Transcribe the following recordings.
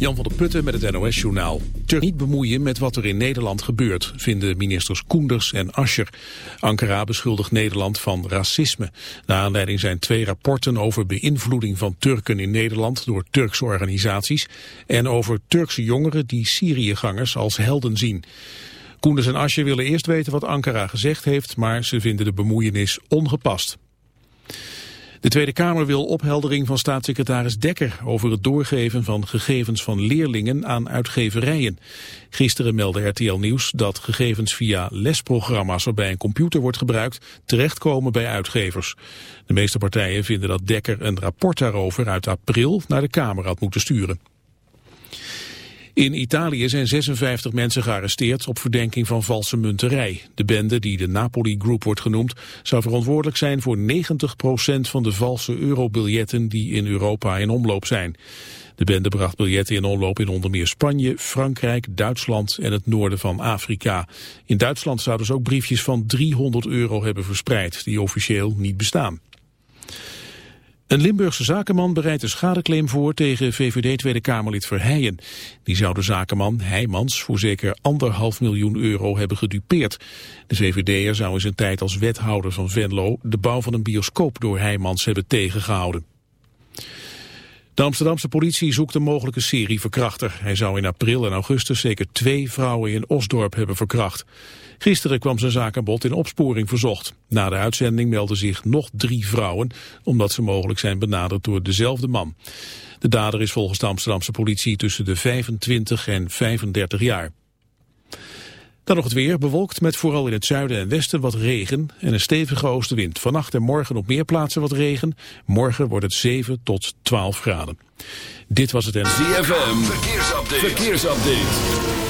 Jan van der Putten met het NOS-journaal. Turk niet bemoeien met wat er in Nederland gebeurt, vinden ministers Koenders en Ascher. Ankara beschuldigt Nederland van racisme. Na aanleiding zijn twee rapporten over beïnvloeding van Turken in Nederland door Turkse organisaties en over Turkse jongeren die Syriëgangers als helden zien. Koenders en Ascher willen eerst weten wat Ankara gezegd heeft, maar ze vinden de bemoeienis ongepast. De Tweede Kamer wil opheldering van staatssecretaris Dekker over het doorgeven van gegevens van leerlingen aan uitgeverijen. Gisteren meldde RTL Nieuws dat gegevens via lesprogramma's waarbij een computer wordt gebruikt terechtkomen bij uitgevers. De meeste partijen vinden dat Dekker een rapport daarover uit april naar de Kamer had moeten sturen. In Italië zijn 56 mensen gearresteerd op verdenking van valse munterij. De bende, die de Napoli Group wordt genoemd, zou verantwoordelijk zijn voor 90% van de valse eurobiljetten die in Europa in omloop zijn. De bende bracht biljetten in omloop in onder meer Spanje, Frankrijk, Duitsland en het noorden van Afrika. In Duitsland zouden ze ook briefjes van 300 euro hebben verspreid, die officieel niet bestaan. Een Limburgse zakenman bereidt een schadeclaim voor tegen VVD Tweede Kamerlid Verheijen. Die zou de zakenman Heijmans voor zeker anderhalf miljoen euro hebben gedupeerd. De VVD'er zou in zijn tijd als wethouder van Venlo de bouw van een bioscoop door Heijmans hebben tegengehouden. De Amsterdamse politie zoekt een mogelijke serieverkrachter. Hij zou in april en augustus zeker twee vrouwen in Osdorp hebben verkracht. Gisteren kwam zijn zakenbod in opsporing verzocht. Na de uitzending melden zich nog drie vrouwen... omdat ze mogelijk zijn benaderd door dezelfde man. De dader is volgens de Amsterdamse politie tussen de 25 en 35 jaar. Dan nog het weer, bewolkt met vooral in het zuiden en westen wat regen en een stevige oostenwind. Vannacht en morgen op meer plaatsen wat regen. Morgen wordt het 7 tot 12 graden. Dit was het en... ZFM, verkeersupdate. verkeersupdate.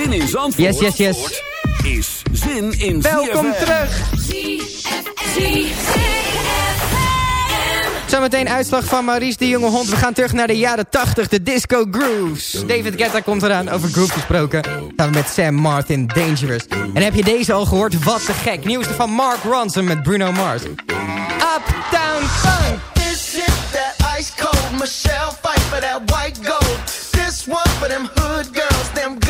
Zin in Zandvoort Yes, yes, yes. is zin in Welkom ZFM. terug. Zometeen uitslag van Maurice de Jonge Hond. We gaan terug naar de jaren 80, de disco grooves. David Guetta komt eraan, over groove gesproken. Samen met Sam Martin, Dangerous. En heb je deze al gehoord? Wat te gek. Nieuwste van Mark Ronson met Bruno Mars. Uptown Funk. This shit, that ice cold Michelle fight for that white gold. This one for them hood girls, them good girls,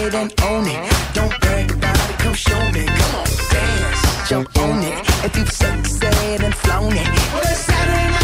ahead and own it. Don't brag about it, come show me. Come on, dance, jump on it. If you've sexed and flown it, well, it's Saturday night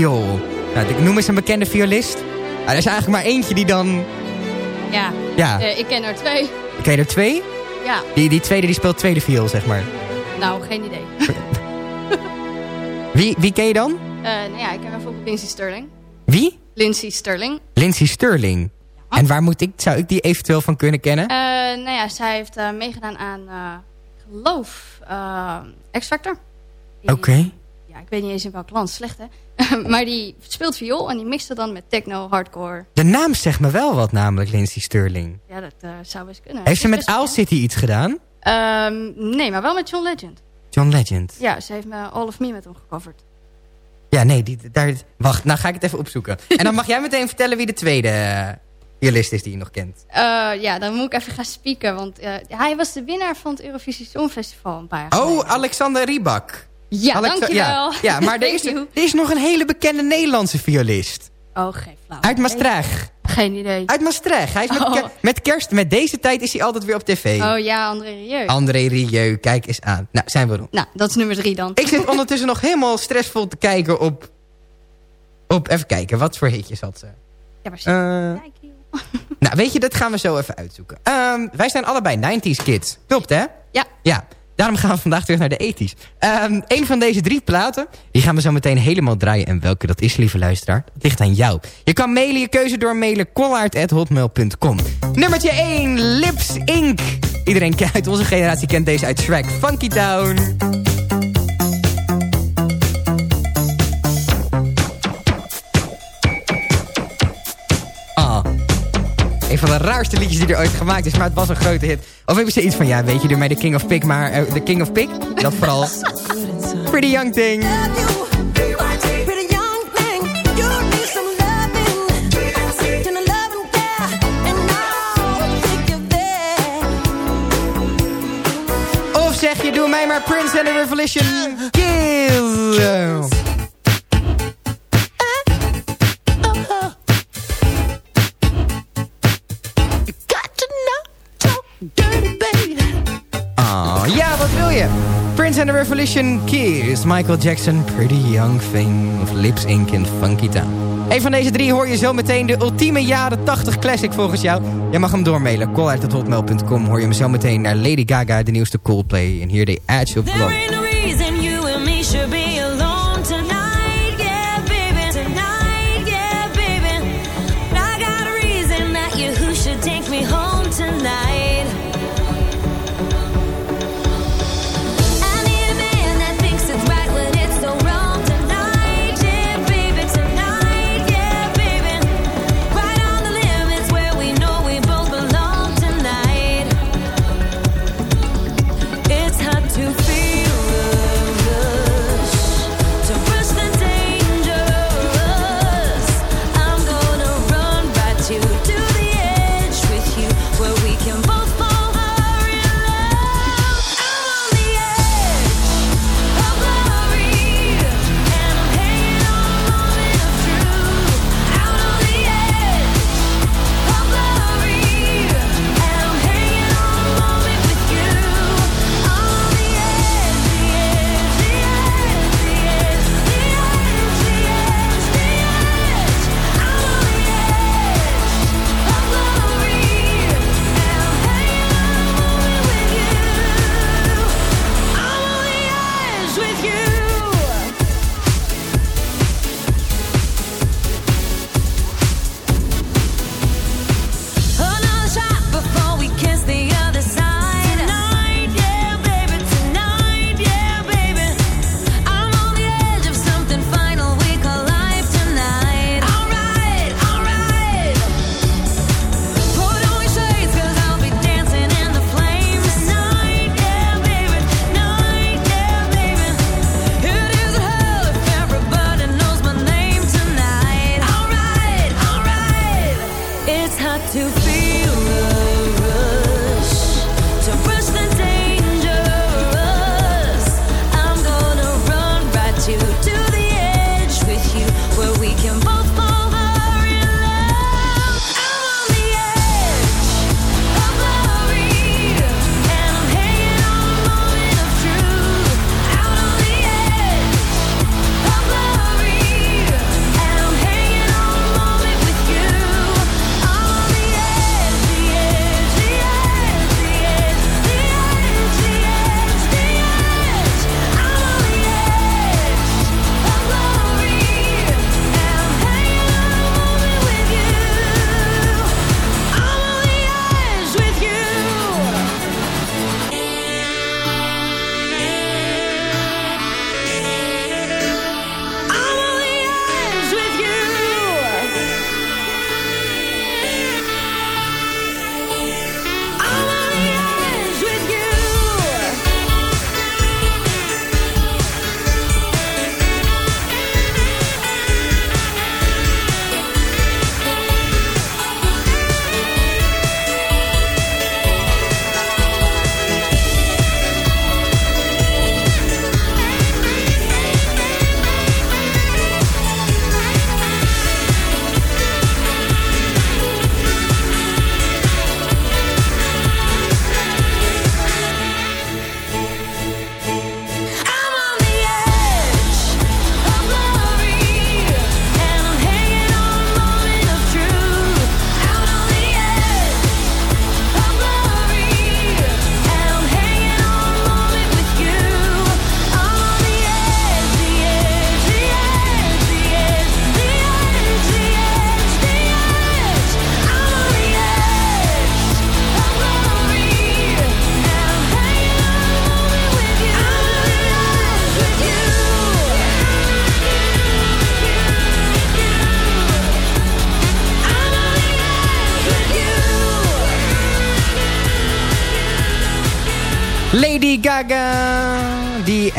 viool. Nou, ik noem eens een bekende violist. Nou, er is eigenlijk maar eentje die dan... Ja, Ja. Eh, ik ken er twee. Ken je er twee? Ja, Die, die tweede die speelt tweede viool, zeg maar. nou, geen idee. Wie, wie ken je dan? Eh, nou ja, ik ken bijvoorbeeld Lindsay Sterling. Wie? Lindsay Sterling. Lindsay Sterling. En waar moet ik, zou ik die eventueel van kunnen kennen? Eh, nou ja, zij heeft meegedaan aan, ik geloof, eh, X Factor. Ja, ik weet niet eens in welk land, slecht hè. maar die speelt viool en die mixte dan met techno, hardcore. De naam zegt me wel wat, namelijk Lindsay Sterling. Ja, dat eh, zou best kunnen. Heeft ze met Owl City iets gedaan? Ehm, nee, maar wel met John Legend. John Legend. Ja, ze heeft me All of Me met hem gecoverd. Ja, nee, die, daar, wacht, nou ga ik het even opzoeken. en dan mag jij meteen vertellen wie de tweede eh, violist is die je nog kent. Eh, ja, dan moet ik even gaan spieken, want eh, hij was de winnaar van het Eurovisie Songfestival een paar jaar Oh, Alexander Riebak. Ja, Alexa- dankjewel. Ja, ja maar er is, er is nog een hele bekende Nederlandse violist. Oh, geen flauw. Uit Maastricht. Geen idee. Uit Maastricht. Hij is met, Oh. met kerst, met deze tijd is hij altijd weer op tv. Oh ja, André Rieu. André Rieu, kijk eens aan. Nou, zijn we rond. Nou, dat is nummer drie dan. Ik zit ondertussen nog helemaal stressvol te kijken op... op even kijken, wat voor hitjes had ze? Ja, maar Eh, nou, weet je, dat gaan we zo even uitzoeken. Ehm, wij zijn allebei 90s kids. Klopt, hè? Ja. Ja, daarom gaan we vandaag terug naar de 80s. Ehm een van deze drie platen, die gaan we zo meteen helemaal draaien. En welke dat is, lieve luisteraar, dat ligt aan jou. Je kan mailen, je keuze door mailen, kollaard.hotmail.com. Nummertje 1, Lips Inc. Iedereen uit onze generatie kent deze uit Shrek. Funky Town. Van de raarste liedjes die er ooit gemaakt is, maar het was een grote hit. Of hebben ze iets van, ja, weet je, door mij de King of Pig, maar eh, de King of Pig? Dat vooral. Pretty Young Thing. Of zeg je, doe mij maar Prince and the Revolution. Kill. Je? Prince and the Revolution, Kiss, Michael Jackson, Pretty Young Thing, of Lips Inc. in Funky Town. Een van deze drie hoor je zo meteen de ultieme jaren 80 classic volgens jou. Jij mag hem doormailen, call.hotmail.com hoor je hem zo meteen naar Lady Gaga, de nieuwste Coldplay. En hier de Edge of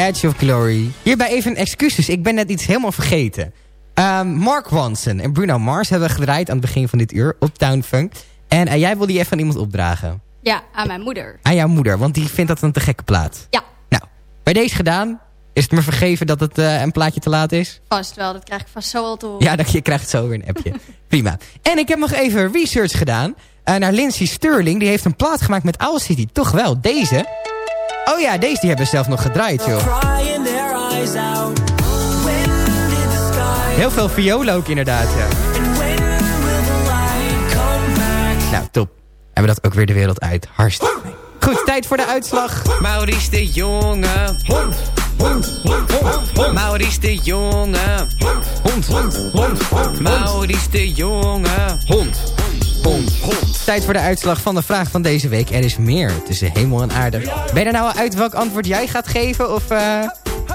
Edge of Glory. Hierbij even excuses, ik ben net iets helemaal vergeten. Ehm, Mark Ronson en Bruno Mars hebben gedraaid aan het begin van dit uur op Town Funk. En eh, jij wil die even aan iemand opdragen. Ja, aan mijn moeder. Aan jouw moeder, want die vindt dat een te gekke plaat. Ja. Nou, bij deze gedaan. Is het me vergeven dat het eh, een plaatje te laat is? Vast wel, dat krijg ik vast zo al te horen. Ja, dat, je krijgt zo weer een appje. Prima. En ik heb nog even research gedaan eh, naar Lindsay Sterling. Die heeft een plaat gemaakt met Owl City. Toch wel, deze. Oh ja, deze die hebben ze zelf nog gedraaid, joh. Heel veel violen ook inderdaad, ja. and when will the light come back? Nou, top. Hebben we dat ook weer de wereld uit. Hartstikke. Goed, tijd voor de uitslag. Maurice de Jonge. Hond, hond, hond, hond. Maurice de Jonge. Hond, hond, hond, hond. Maurice de Jonge. Hond, hond, hond. Tijd voor de uitslag van de vraag van deze week. Er is meer tussen hemel en aarde. Ben je er nou al uit welk antwoord jij gaat geven? Of, eh,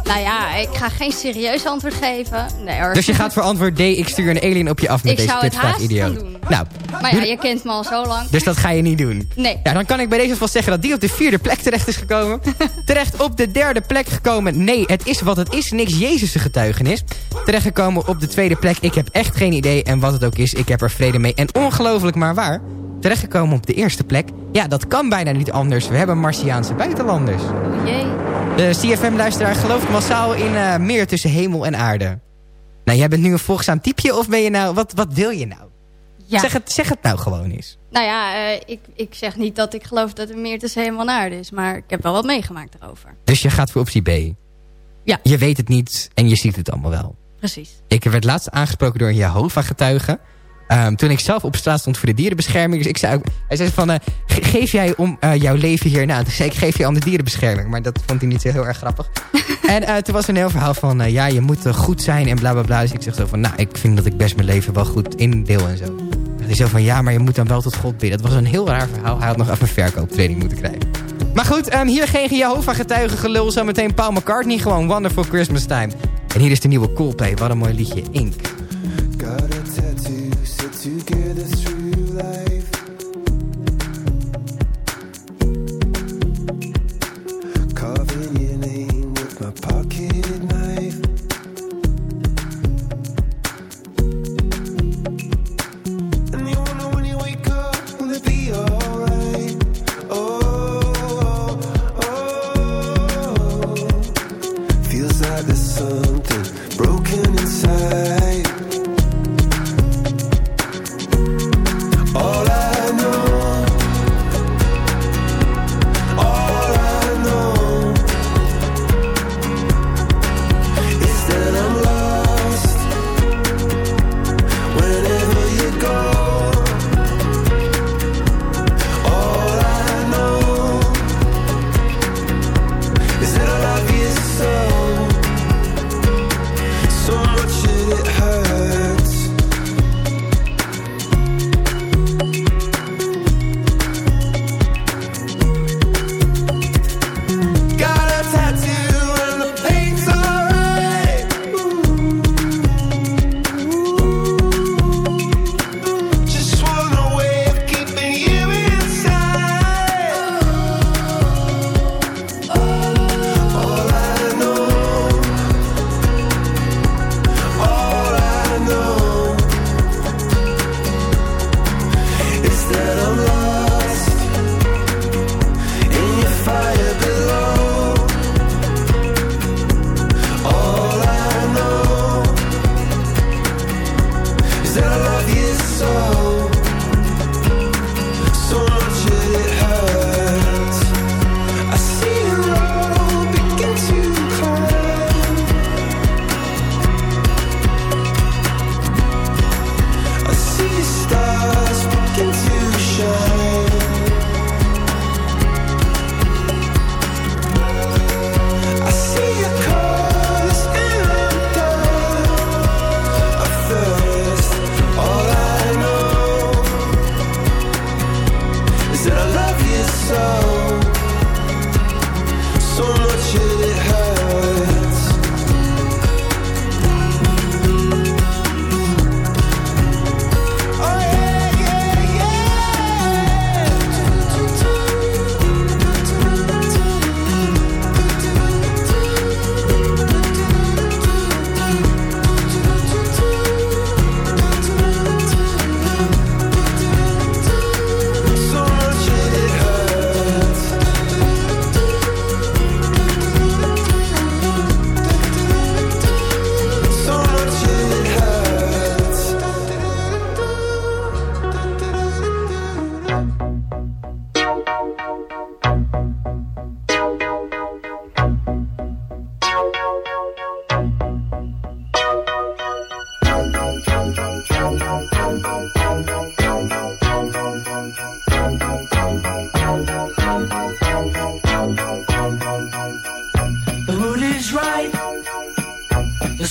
Nou ja, ik ga geen serieus antwoord geven. Nee hoor. Dus je gaat voor antwoord D, ik stuur een alien op je af met Ik deze zou het kutvraag, haast idioot. gaan doen. Nou, Maar ja, je kent me al zo lang. dus dat ga je niet doen. Nee. Ja, dan kan ik bij deze wel zeggen dat die op de vierde plek terecht is gekomen. terecht op de derde plek gekomen. Nee, het is wat het is. Niks Jezus' getuigenis. Terechtgekomen op de tweede plek. Ik heb echt geen idee. En wat het ook is, ik heb er vrede mee. En ongelooflijk maar waar. Terechtgekomen op de eerste plek. Ja, dat kan bijna niet anders. We hebben Martiaanse buitenlanders. Jee. De CFM-luisteraar gelooft massaal in eh, meer tussen hemel en aarde. Nou, jij bent nu een volgzaam typeje of ben je nou... Wat, wat wil je nou? Ja. Zeg, het, zeg het nou gewoon eens. Nou ja, eh, ik, ik zeg niet dat ik geloof dat er meer tussen hemel en aarde is. Maar ik heb wel wat meegemaakt erover. Dus je gaat voor optie B. Ja. Je weet het niet en je ziet het allemaal wel. Precies. Ik werd laatst aangesproken door een Jehovah-getuige. Ehm, toen ik zelf op straat stond voor de dierenbescherming. Dus ik zei ook, hij zei van, eh, ge- geef jij om eh, jouw leven hierna? Toen zei ik, geef je aan de dierenbescherming. Maar dat vond hij niet zo heel erg grappig. en eh, toen was er een heel verhaal van, ja, je moet goed zijn en bla bla bla. Dus ik zeg zo van, nou, ik vind dat ik best mijn leven wel goed indeel en zo. Hij zo van, ja, maar je moet dan wel tot God bidden. Dat was een heel raar verhaal. Hij had nog even een verkooptraining moeten krijgen. Maar goed, ehm, hier geen Jehovah-getuige gelul. Zometeen Paul McCartney, gewoon Wonderful Christmas Time. En hier is de nieuwe Coldplay. Wat een mooi liedje, Ink. Together through life.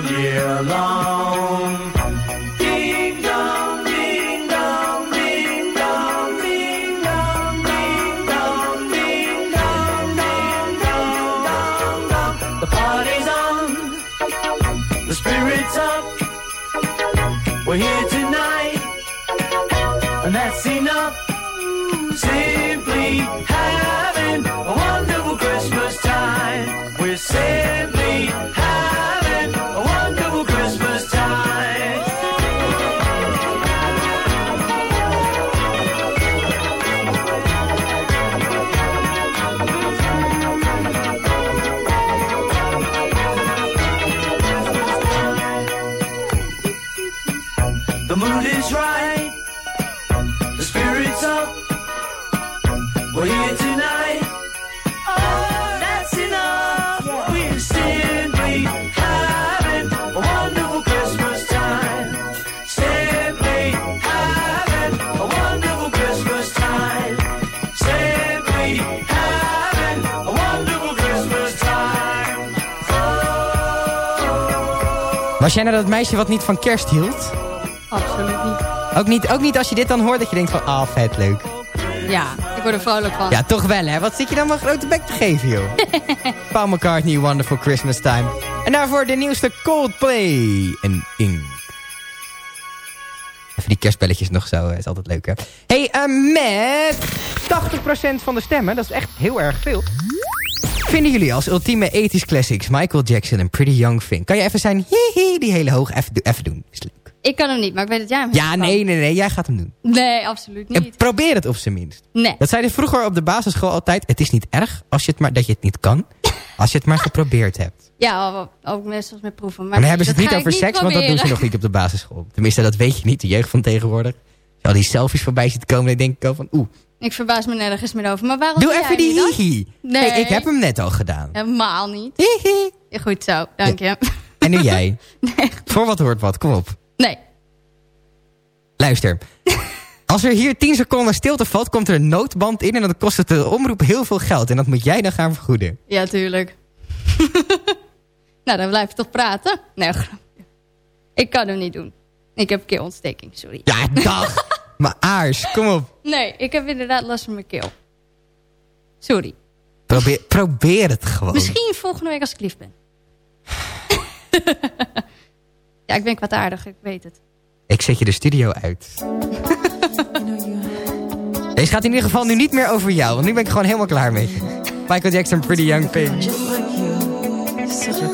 all year long. Was jij nou dat meisje wat niet van kerst hield? Absoluut niet. Ook niet, ook niet als je dit dan hoort dat je denkt van, ah, vet, leuk. Ja, ik word er vrolijk van. Ja, toch wel, hè? Wat zit je dan maar grote bek te geven, joh? Paul McCartney, Wonderful Christmas Time. En daarvoor de nieuwste Coldplay en Ink. Even die kerstbelletjes nog zo, is altijd leuk, hè? hey, eh, met 80% van de stemmen, dat is echt heel erg veel... Vinden jullie als ultieme 80s classics Michael Jackson en Pretty Young Thing? Kan je even zijn hihi die hele hoog even, do- even doen? Is leuk. Ik kan hem niet, maar ik weet dat jij hem Ja, nee, nee, nee, jij gaat hem doen. Nee, absoluut En niet. probeer het op zijn minst. Nee. Dat zeiden vroeger op de basisschool altijd. Het is niet erg als je het maar, dat je het niet kan. Als je het maar geprobeerd hebt. Ja, ook- meestal met proeven. Maar Maar dan hebben ze het niet over seks, want dat doen ze nog niet op de basisschool. Tenminste, dat weet je niet, de jeugd van tegenwoordig. Als je al die selfies voorbij ziet komen, dan denk ik al van... Oeh, Ik verbaas me nergens meer over. Maar waarom doe doe even die hihi. Nee. Ik heb hem net al gedaan. Helemaal niet. Hihi. Goed zo, dank je. En nu jij. Voor wat hoort wat, kom op. Nee. Luister. Als er hier 10 seconden stilte valt, komt er een noodband in... en dan kost het de omroep heel veel geld. En dat moet jij dan gaan vergoeden. Ja, tuurlijk. nou, dan blijf je toch praten? Nee. Ik kan hem niet doen. Ik heb keelontsteking, sorry. Ja, dag. Maar aars, kom op. Nee, ik heb inderdaad last van mijn keel. Sorry. Probeer, probeer het gewoon. Misschien volgende week als ik lief ben. ja, ik ben kwaadaardig, ik weet het. Ik zet je de studio uit. Deze gaat in ieder geval nu niet meer over jou. Want nu ben ik gewoon helemaal klaar mee. Michael Jackson, Pretty Young Thing. Just like you, such a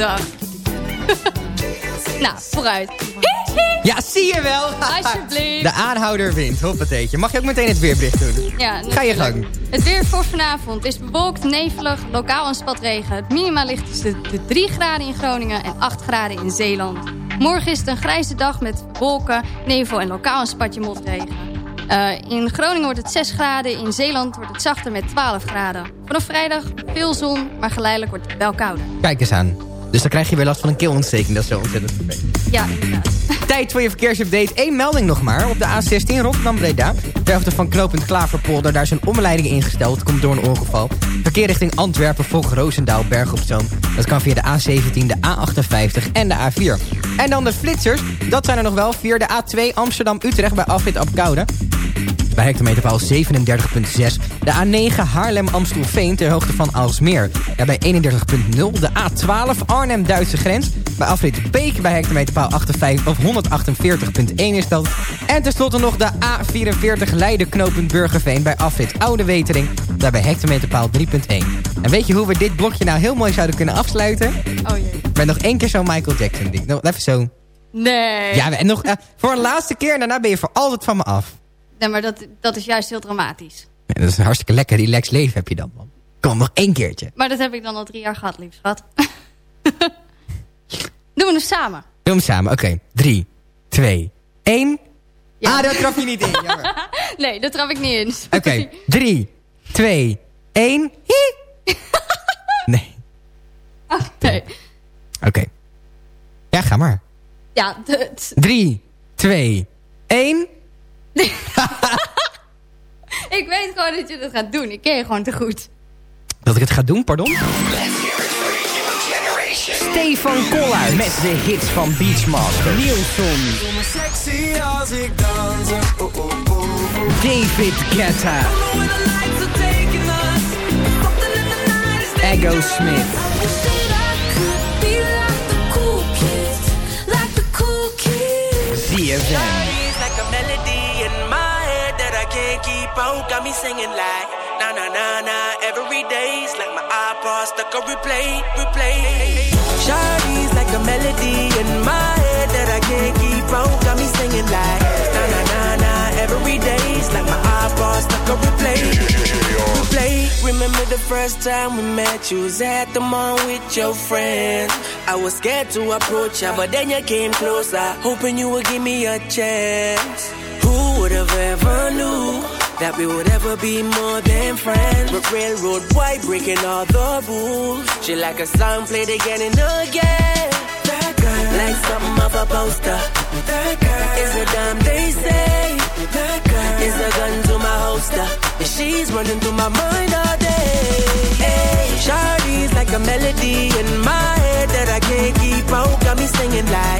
gedacht. nou, vooruit. Ja, zie je wel. Alsjeblieft. De aanhouder wint. Hoppateetje. Mag je ook meteen het weerbericht doen? Ja, Ga je gang. Het weer voor vanavond is bewolkt, nevelig, lokaal een spatregen. Het minima ligt tussen de 3 graden in Groningen en 8 graden in Zeeland. Morgen is het een grijze dag met wolken, nevel en lokaal een spatje motregen. Eh, in Groningen wordt het 6 graden, in Zeeland wordt het zachter met 12 graden. Vanaf vrijdag veel zon, maar geleidelijk wordt het wel kouder. Kijk eens aan. Dus dan krijg je weer last van een keelontsteking. Dat is zo ontzettend vervelend. Ja, inderdaad. Tijd voor je verkeersupdate. Eén melding nog maar. Op de A16 Rotterdam-Breda. Ter hoogte van knooppunt Klaverpolder. Daar is een omleiding ingesteld. Komt door een ongeval. Verkeer richting Antwerpen, Volk, Roosendaal, Berg op Zoom. Dat kan via de A17, de A58 en de A4. En dan de flitsers. Dat zijn er nog wel. Via de A2 Amsterdam-Utrecht bij Afrit Apkoude. Bij hectometerpaal 37.6. De A9 Haarlem-Amstelveen ter hoogte van Aalsmeer. Ja, bij 31.0. De A12 Arnhem-Duitse grens. Bij afrit Beek bij hectometerpaal 58 of 148.1 is dat. En tenslotte nog de A44 Leiden knooppunt Burgerveen bij afrit Oude Wetering. Daar bij hectometerpaal 3.1. En weet je hoe we dit blokje nou heel mooi zouden kunnen afsluiten? Oh jee. Met nog één keer zo'n Michael Jackson ding. Nog even zo. Nee. Ja, en nog eh, voor een laatste keer en daarna ben je voor altijd van me af. Nee, maar dat, dat is juist heel dramatisch. Ja, dat is een hartstikke lekker relaxed leven heb je dan, man. Kom, nog één keertje. Maar dat heb ik dan al drie jaar gehad, lief schat. Doen we hem samen. Doe hem samen. Oké. Drie, twee, één. Ah, dat trap je niet in. Jammer. Nee, dat trap ik niet in. Oké. Drie, twee, één. Hie. Nee. Nee. Oké. Ja, ga maar. Ja, het- Drie, twee, één. ik weet gewoon dat je dat gaat doen. Ik ken je gewoon te goed. Dat ik het ga doen, pardon? Stefan Koller met de hits van Beachmaster. Nielsen. Sexy als ik dans. Oh, oh, oh. David Guetta. Ego Smith. Like a can't keep out. Got me singing like na na na na every day's like my iPod stuck on replay, replay. Shawty's like a melody in my head that I can't keep out. Got me singing like na na na na every day's like my iPod stuck on replay, replay. Remember the first time we met? You was at the mall with your friends. I was scared to approach ya, but then you came closer, hoping you would give me a chance. Who would have ever knew that we would ever be more than friends? We're railroad white, breaking all the rules. She like a song played again and again. That girl, like something off a poster. That girl is a damn they say. That girl is a gun to my holster. And she's running through my mind all day. Hey, Shawty's like a melody in my head that I can't keep out. Got me singing like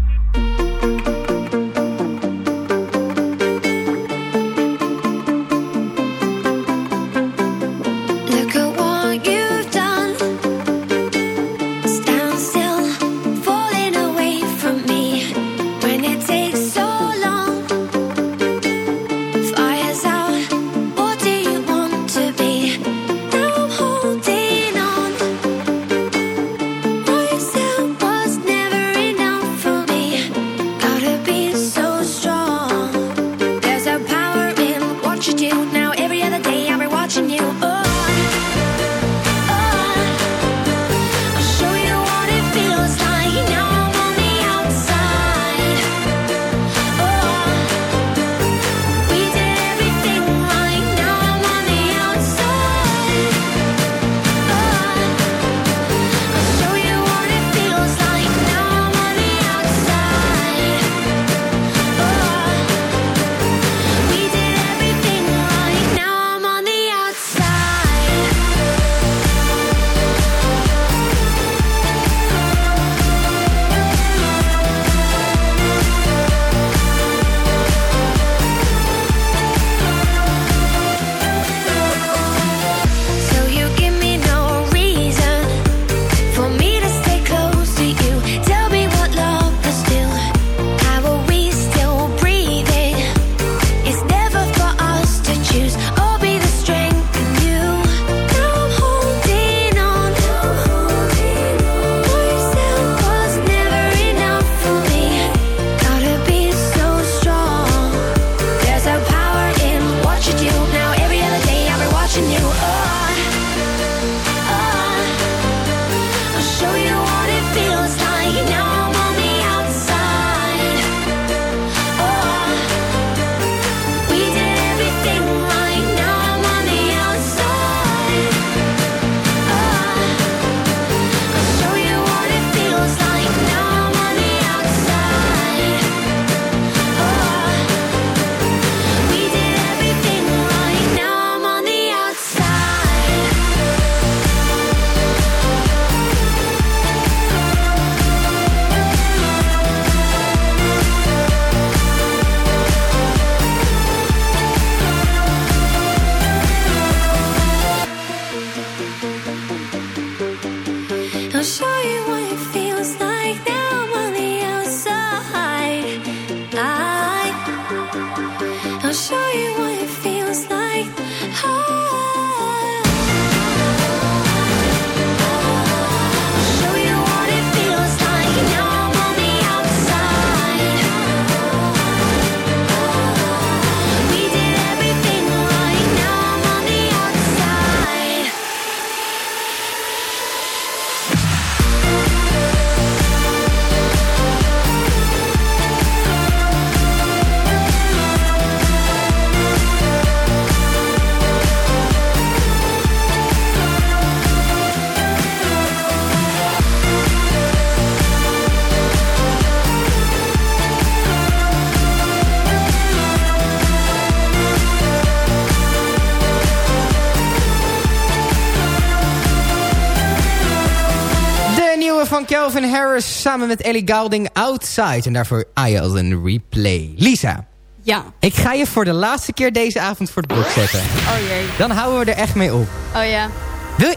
Van Calvin Harris samen met Ellie Goulding Outside. En daarvoor Island Replay. Lisa, Ja. ik ga je voor de laatste keer deze avond voor de blok zetten. Oh jee. Dan houden we er echt mee op. Oh ja.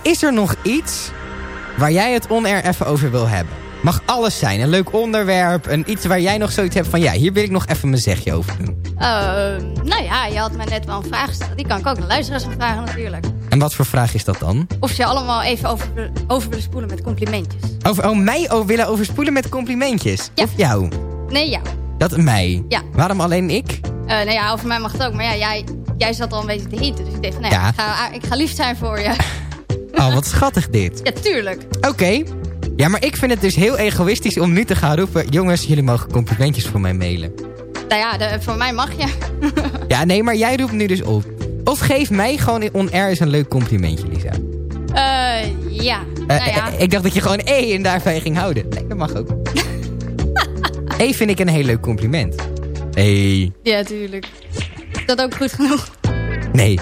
Is er nog iets waar jij het on-air even over wil hebben? Mag alles zijn. Een leuk onderwerp. Een iets waar jij nog zoiets hebt van... ja, hier wil ik nog even mijn zegje over doen. Eh, nou ja, je had me net wel een vraag gesteld. Die kan ik ook naar luisteraars gaan vragen natuurlijk. En wat voor vraag is dat dan? Of ze allemaal even over, over willen spoelen met complimentjes. Over, oh, mij oh, willen overspoelen met complimentjes? Of jou? Nee, ja. Dat mij? Ja. Waarom alleen ik? Eh, nou ja, over mij mag het ook. Maar ja, jij, jij zat al een beetje te hinten. Dus ik dacht van, nou ja, Ja. ik, ga, ik ga lief zijn voor je. Oh, wat schattig dit. ja, tuurlijk. Oké. Ja, maar ik vind het dus heel egoïstisch om nu te gaan roepen... jongens, jullie mogen complimentjes voor mij mailen. Nou ja, de- voor mij mag je. Ja, nee, maar jij roept nu dus op. Of geef mij gewoon on-air eens een leuk complimentje, Lisa. Eh, ja. Eh, nou ja. eh, ik dacht dat je gewoon E en daarbij ging houden. Nee, dat mag ook. e vind ik een heel leuk compliment. Hey. Ja, tuurlijk. Is dat ook goed genoeg? Nee.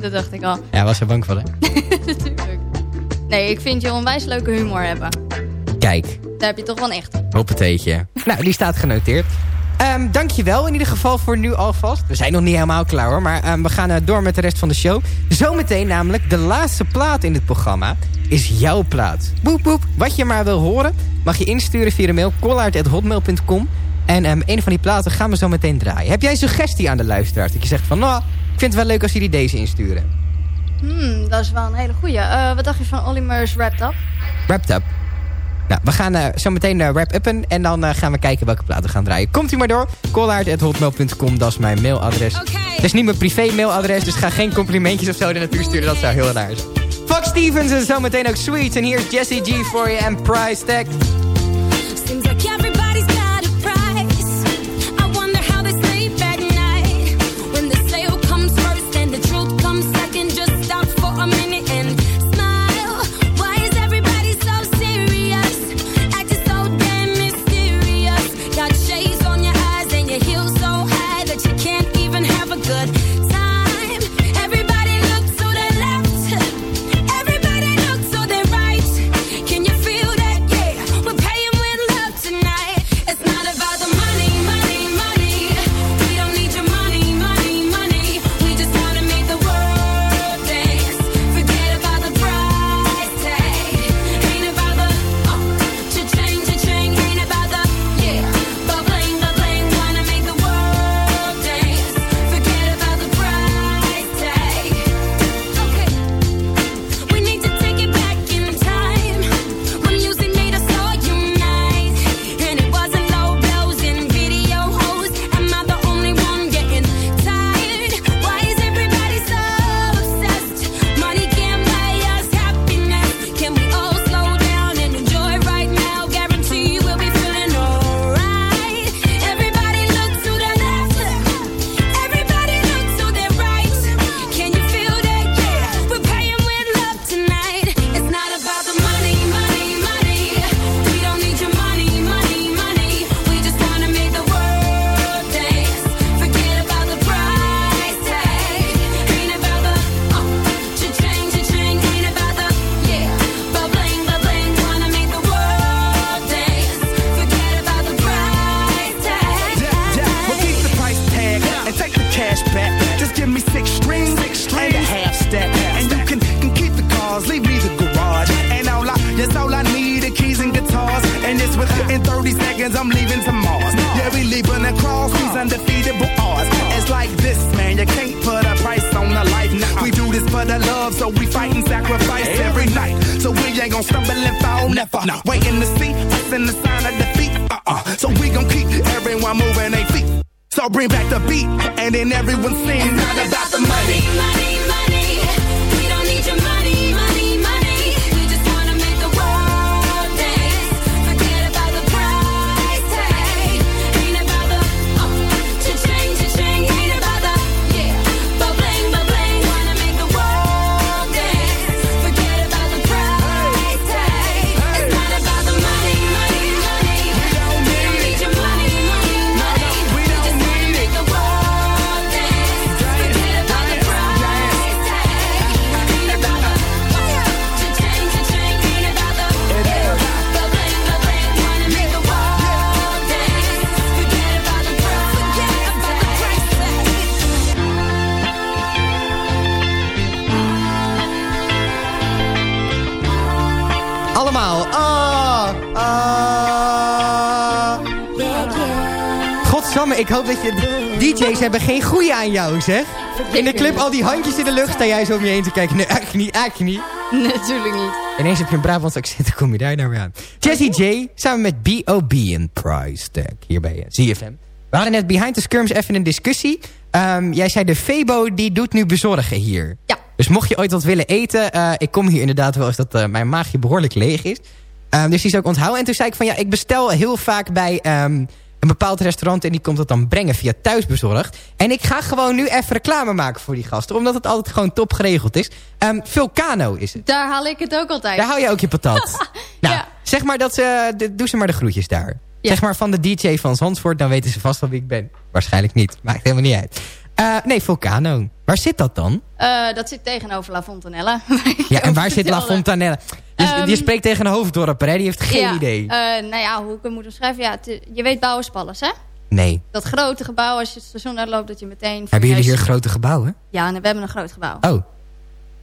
Dat dacht ik al. Ja, was er bang voor, hè? Nee, ik vind je onwijs leuke humor hebben. Kijk, Daar heb je toch wel echt. hoppateetje. nou, die staat genoteerd. Ehm dankjewel in ieder geval voor nu alvast. We zijn nog niet helemaal klaar hoor, maar ehm, we gaan eh, door met de rest van de show. Zometeen namelijk de laatste plaat in dit programma is jouw plaat. Boep boep, wat je maar wil horen mag je insturen via de mail collard.hotmail.com. En ehm, een van die platen gaan we zo meteen draaien. Heb jij een suggestie aan de luisteraars? Dat je zegt van, nou, ik vind het wel leuk als jullie deze insturen. Hmm, dat is wel een hele goeie. Eh, wat dacht je van Oliver's Wrapped Up? Wrapped up. Nou, we gaan eh, zo meteen uh, wrap-uppen en dan eh, gaan we kijken welke platen we gaan draaien. Komt u maar door. Collaard.hotmail.com, dat is mijn mailadres. Het is niet mijn privé-mailadres, dus ga geen complimentjes of zo er naartoe sturen. Dat zou heel raar zijn. Fox Stevens en zometeen ook Sweet. En hier is Jesse G voor je en Price Tag. Godsamme, ik hoop dat je... DJ's hebben geen goeie aan jou, zeg. In de club al die handjes in de lucht, sta jij zo om je heen te kijken. Nee, eigenlijk niet, eigenlijk niet. Natuurlijk niet. Ineens heb je een Brabants accent, dan kom je daar nou weer aan. Jesse J, samen met B.O.B. en Price Tag, hier bij je, ZFM. We hadden net behind the skirms even een discussie. Ehm, jij zei de Febo, die doet nu bezorgen hier. Ja. Dus mocht je ooit wat willen eten... eh, ik kom hier inderdaad wel eens dat eh, mijn maagje behoorlijk leeg is. Ehm, dus die zou ik onthouden. En toen zei ik van ja, ik bestel heel vaak bij... ehm, een bepaald restaurant... en die komt dat dan brengen via thuisbezorgd. En ik ga gewoon nu even reclame maken voor die gasten... omdat het altijd gewoon top geregeld is. Ehm, Vulcano is het. Daar haal ik het ook altijd. Daar hou je ook je patat. nou, zeg maar dat ze... de- Doe ze maar de groetjes daar. Zeg maar van de DJ van Zandvoort... dan weten ze vast wel wie ik ben. Waarschijnlijk niet. Maakt helemaal niet uit. Eh, nee, Vulcano. Waar zit dat dan? Eh, dat zit tegenover La Fontanella. Ja, en waar zit La. Fontanella? Je, Ehm, je spreekt tegen een hoofddorper, hè? Die heeft geen ja, idee. eh, nou ja, hoe ik het moet omschrijven. Ja, het- je weet Bouwenspalles, hè? Nee. Dat grote gebouw, als je het station uitloopt, dat je meteen... Hebben jullie hier grote gebouwen? Ja, we hebben een groot gebouw. Oh.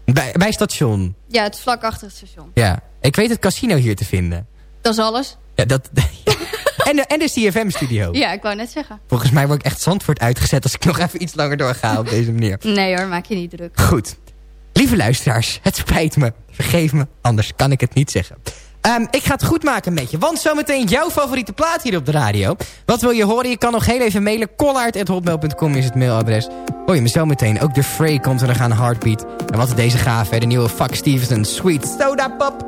Bij, bij station. Ja, het vlak achter het station. Ja. Ik weet het casino hier te vinden. Dat is alles. Ja, dat... en, de, en de CFM-studio. Ja, ik wou net zeggen. Volgens mij word ik echt Zandvoort uitgezet... als ik nog even iets langer doorga op deze manier. Nee hoor, maak je niet druk. Goed. Lieve luisteraars, het spijt me. Vergeef me, anders kan ik het niet zeggen. Ehm, ik ga het goed maken met je. Want zometeen jouw favoriete plaat hier op de radio. Wat wil je horen? Je kan nog heel even mailen. Kollaard.hotmail.com is het mailadres. Hoor je me zometeen. Ook de Frey komt er gaan Heartbeat. En wat is deze gaaf, hè? De nieuwe Fuck Stevenson Sweet Soda Pop.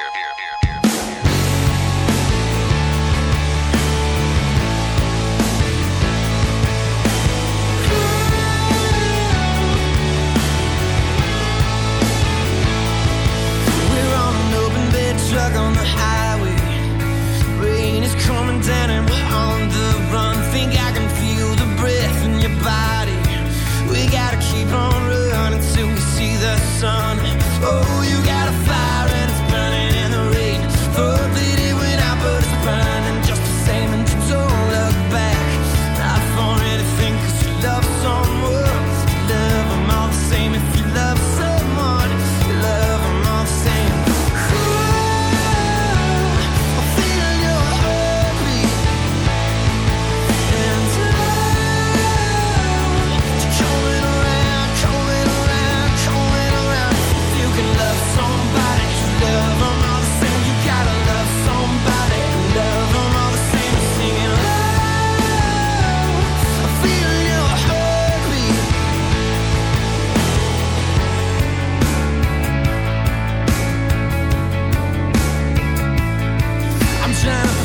time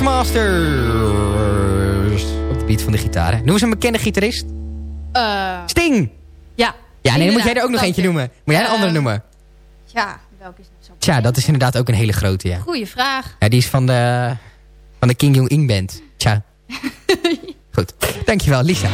Beachmasters. Op de beat van de gitaar. Noem eens een bekende gitarist. Eh, Sting! ja. Ja, nee, dan moet jij er ook nog eentje noemen. Moet jij een Eh, andere noemen? Ja, welke is nou zo? Tja, dat is inderdaad ook een hele grote, ja. Goeie vraag. Ja, die is van de, van de King Jong Ing Band. Tja. Goed. Dankjewel, Lisa.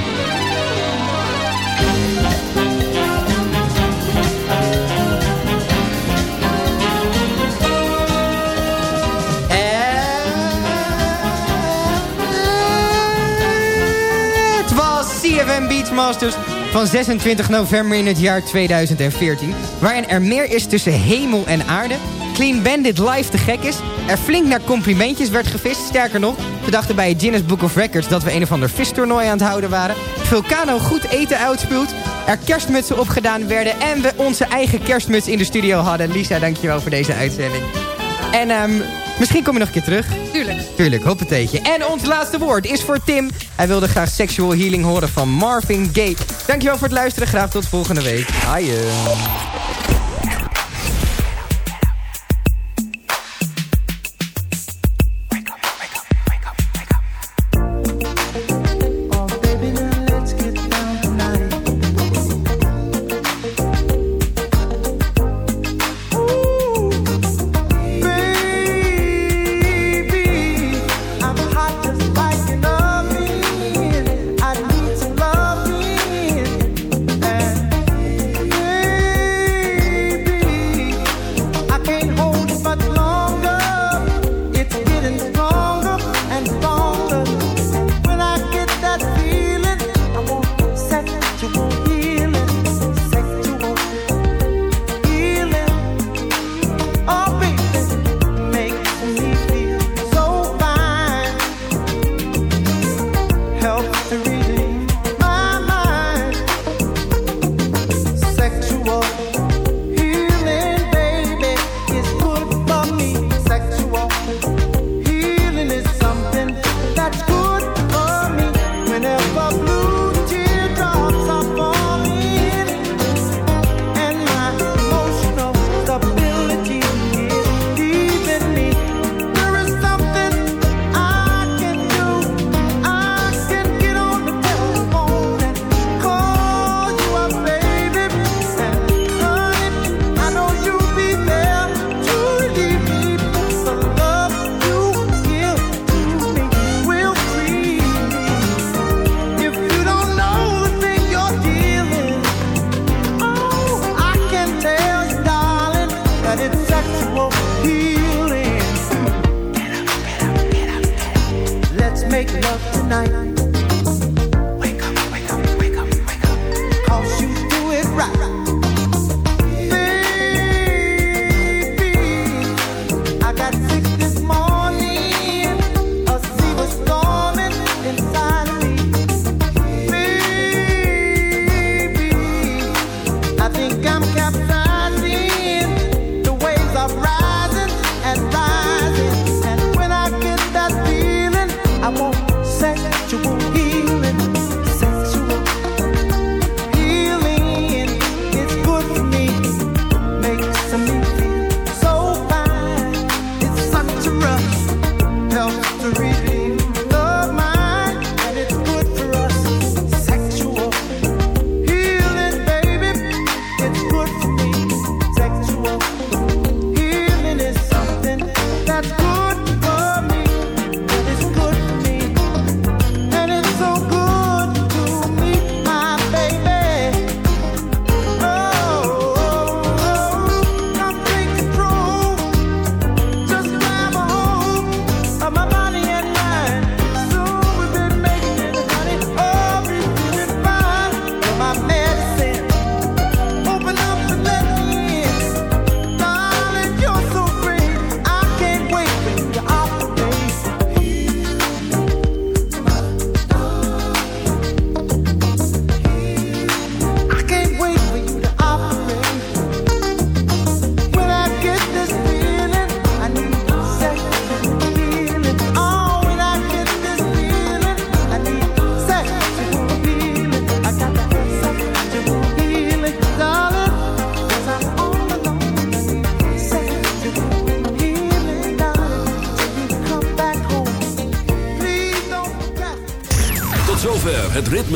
Beachmasters van 26 november in het jaar 2014. Waarin er meer is tussen hemel en aarde. Clean Bandit live te gek is. Er flink naar complimentjes werd gevist. Sterker nog, we dachten bij Guinness Book of Records... dat we een of ander vistoernooi aan het houden waren. Vulcano goed eten uitspuwt. Er kerstmutsen opgedaan werden. En we onze eigen kerstmuts in de studio hadden. Lisa, dankjewel voor deze uitzending. En ehm, misschien kom je nog een keer terug. Tuurlijk. Tuurlijk, hoppateetje. En ons laatste woord is voor Tim. Hij wilde graag Sexual Healing horen van Marvin Gaye. Dankjewel voor het luisteren. Graag tot volgende week. Haaien.